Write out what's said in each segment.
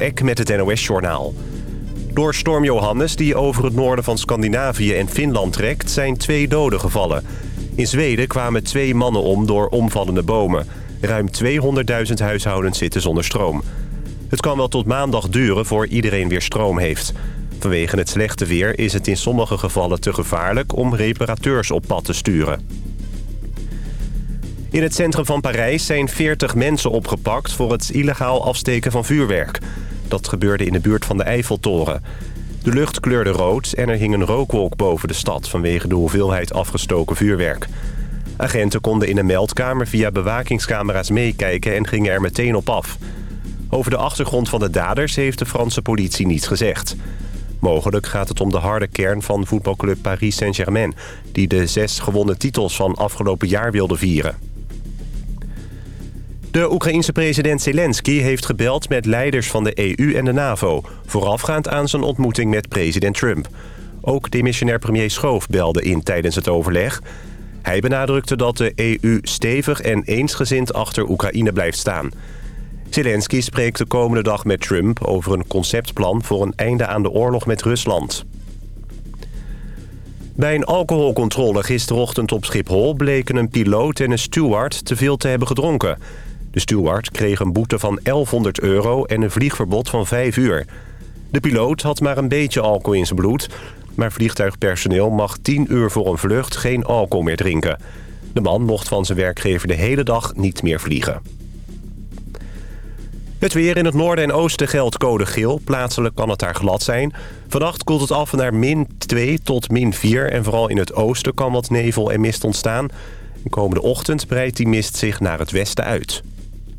Eck met het NOS-journaal. Door storm Johannes, die over het noorden van Scandinavië en Finland trekt... zijn twee doden gevallen. In Zweden kwamen twee mannen om door omvallende bomen. Ruim 200.000 huishoudens zitten zonder stroom. Het kan wel tot maandag duren voor iedereen weer stroom heeft. Vanwege het slechte weer is het in sommige gevallen te gevaarlijk... om reparateurs op pad te sturen. In het centrum van Parijs zijn 40 mensen opgepakt... voor het illegaal afsteken van vuurwerk. Dat gebeurde in de buurt van de Eiffeltoren. De lucht kleurde rood en er hing een rookwolk boven de stad... vanwege de hoeveelheid afgestoken vuurwerk. Agenten konden in een meldkamer via bewakingscamera's meekijken... en gingen er meteen op af. Over de achtergrond van de daders heeft de Franse politie niets gezegd. Mogelijk gaat het om de harde kern van voetbalclub Paris Saint-Germain... die de zes gewonnen titels van afgelopen jaar wilde vieren. De Oekraïense president Zelensky heeft gebeld met leiders van de EU en de NAVO... voorafgaand aan zijn ontmoeting met president Trump. Ook demissionair premier Schoof belde in tijdens het overleg. Hij benadrukte dat de EU stevig en eensgezind achter Oekraïne blijft staan. Zelensky spreekt de komende dag met Trump over een conceptplan... voor een einde aan de oorlog met Rusland. Bij een alcoholcontrole gisterochtend op Schiphol... bleken een piloot en een steward te veel te hebben gedronken... De steward kreeg een boete van 1100 euro en een vliegverbod van 5 uur. De piloot had maar een beetje alcohol in zijn bloed... maar vliegtuigpersoneel mag 10 uur voor een vlucht geen alcohol meer drinken. De man mocht van zijn werkgever de hele dag niet meer vliegen. Het weer in het noorden en oosten geldt code geel. Plaatselijk kan het daar glad zijn. Vannacht koelt het af naar min 2 tot min 4... en vooral in het oosten kan wat nevel en mist ontstaan. De komende ochtend breidt die mist zich naar het westen uit.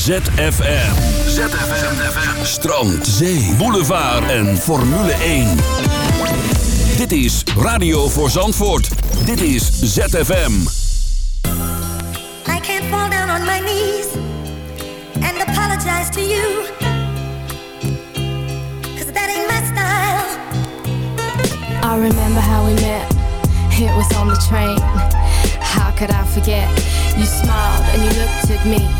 ZFM. ZFM. Strand, zee, boulevard en Formule 1. Dit is Radio voor Zandvoort. Dit is ZFM. I can't fall down on my knees and apologize to you. Cause that ain't my style. I remember how we met. It was on the train. How could I forget? You smiled and you looked at me.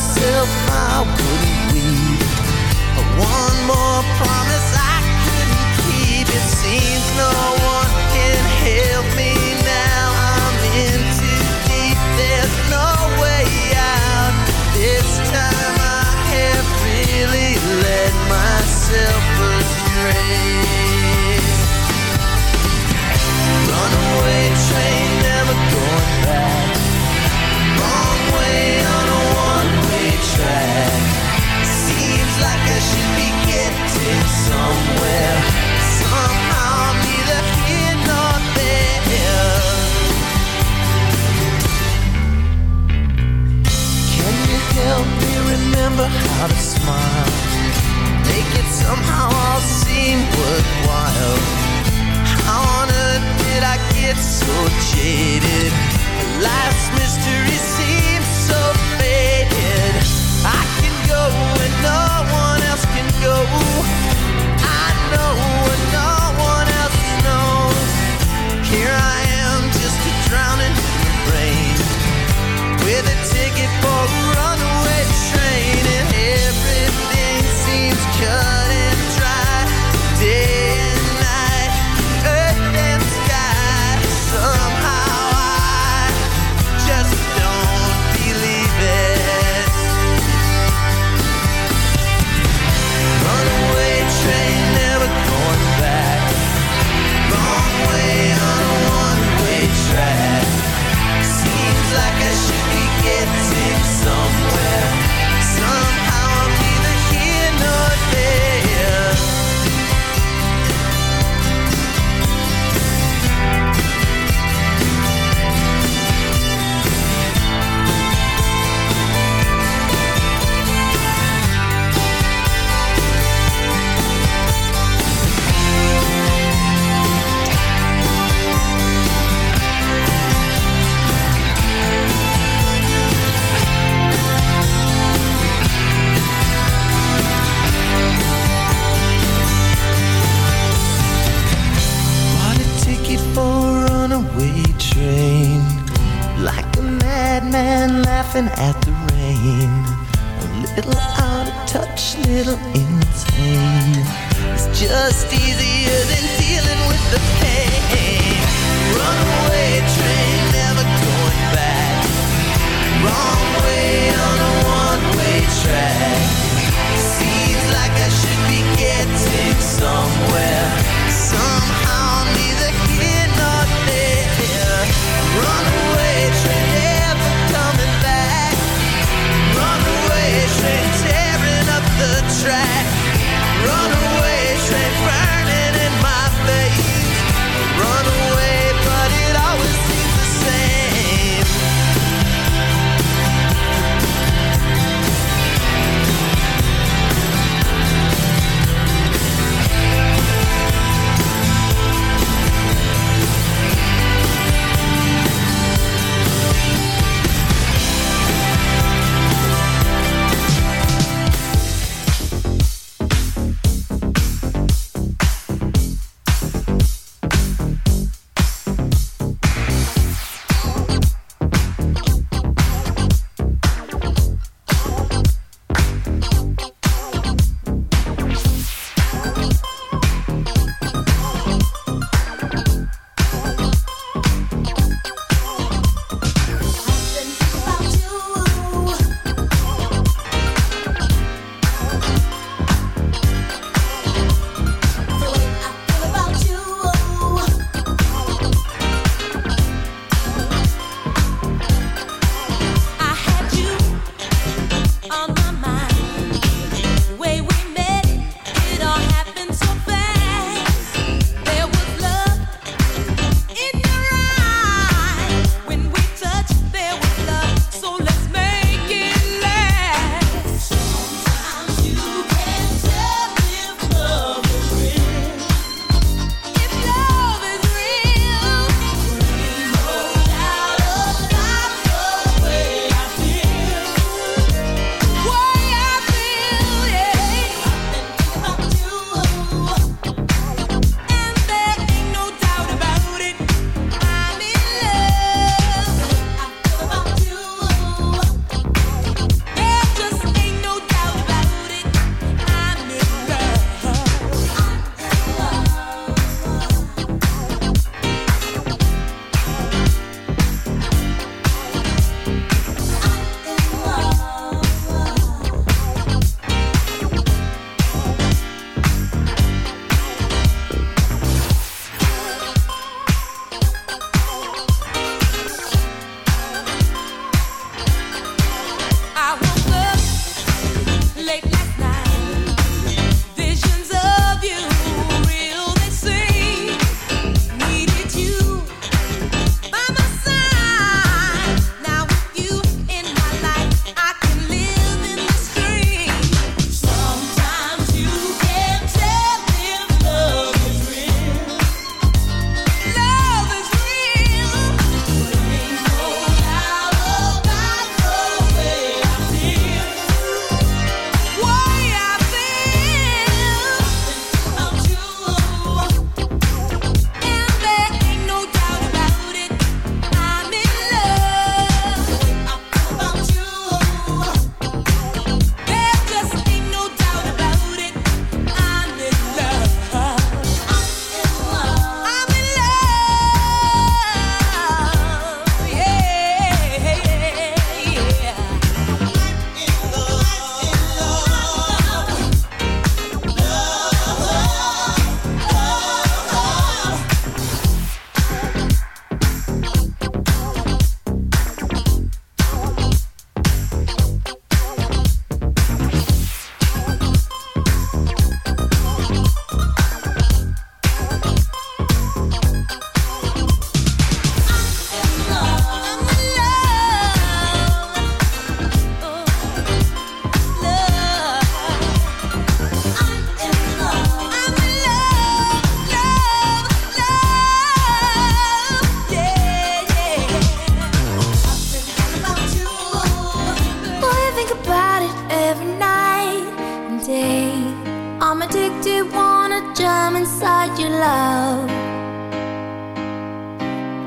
myself, I wouldn't leave. One more promise I couldn't keep. It seems no remember how to smile Make it somehow all seem worthwhile How on earth did I get so jaded? The last mystery seems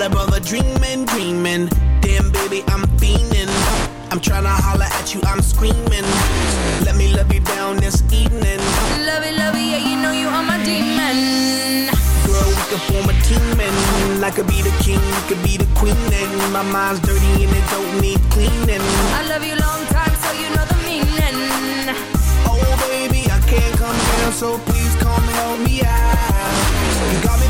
got a brother dreaming, dreaming. Damn, baby, I'm fiending. I'm tryna holler at you, I'm screaming. Let me love you down this evening. Love it, love it, yeah, you know you are my demon. Girl, we could form a team and I could be the king, you could be the queen. And my mind's dirty and it don't need cleaning. I love you long time, so you know the meaning. Oh, baby, I can't come down, so please come help me out. You got me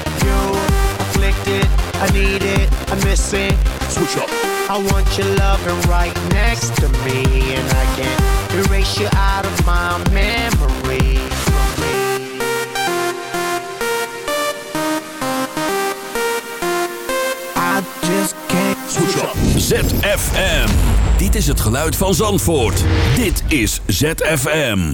you. Afflicted, I need it, I miss it. Switch up. I want your loving right next to me, and I can't erase you out of my memory. I just can't Switch up. ZFM. Dit is het geluid van Zandvoort. Dit is ZFM.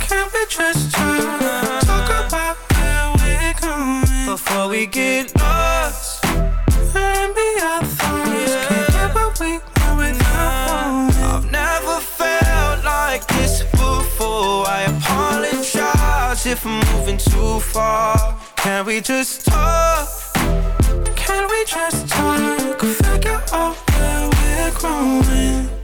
Can we just talk? Talk about where we're going before we get lost. Maybe our thoughts can't get what we want without knowing. I've never felt like this before. I apologize if I'm moving too far. Can we just talk? Can we just talk? Figure out where we're growing.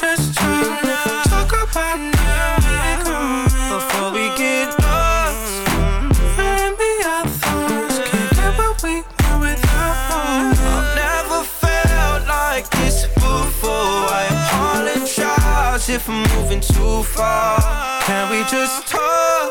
Just talk? Talk about now before we get lost. Can't get what we want without knowing. I've never felt like this before. I apologize if I'm moving too far. Can we just talk?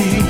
Reality.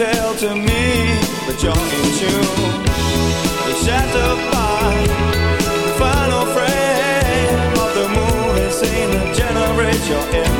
tell to me but you're in tune. Shattered by the final frame of the moon, insane the generation